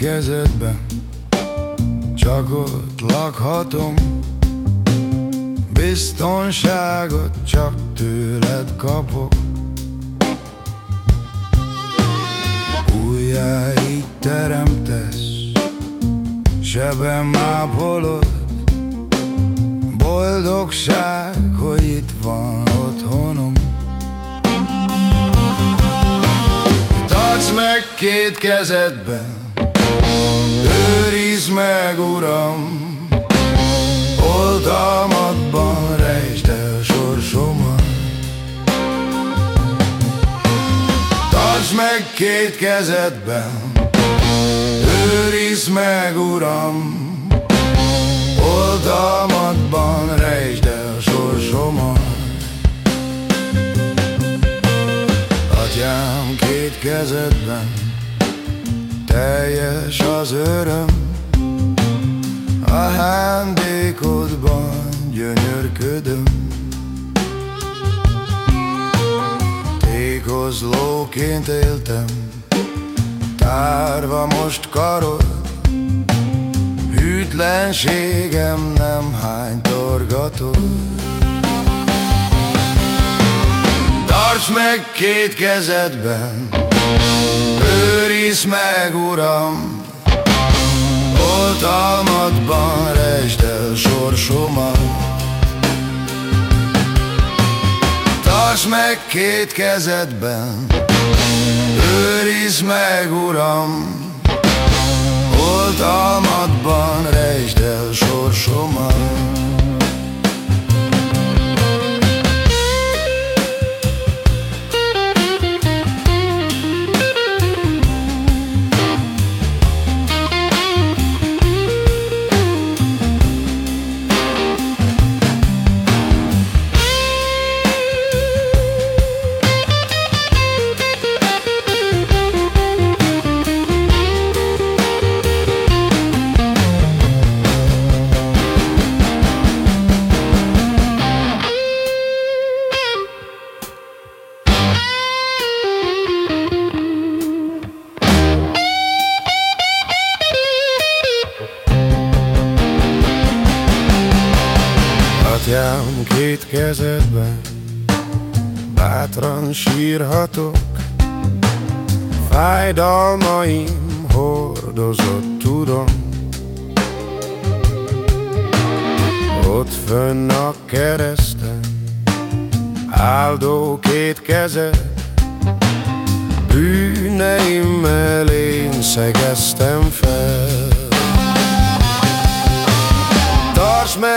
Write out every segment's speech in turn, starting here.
Kezedben Ott lakhatom. Biztonságot csak tőled kapok. Újjá így teremtesz Sebem ápolod. Boldogság, hogy itt van otthonom. Tarts meg két kezedben Őrizd meg, Uram Oldalmadban rejtsd el sorsomat. Tarts meg két kezedben Őrizd meg, Uram Oldalmadban rejtsd el sorsomat. Atyám két kezedben Teljes az öröm. A hándékodban gyönyörködöm. Tékozlóként éltem Tárva most karod. Hűtlenségem nem hány torgatod. Tarts meg két kezedben Őrizd meg, Uram. Oltalmadban rejtsd el sorsomat. Tarts meg két kezedben. Őrizd meg, Uram Atyám két kezedben Bátran sírhatok. Fájdalmaim hordozott tudom. Ott fönn a kereszten Áldó két kezed. Bűneimmel én szegeztem fel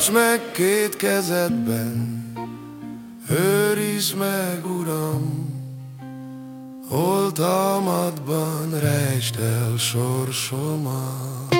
Tarts meg két kezedben Őrizd meg, Uram Oltalmadban rejtsd el sorsomat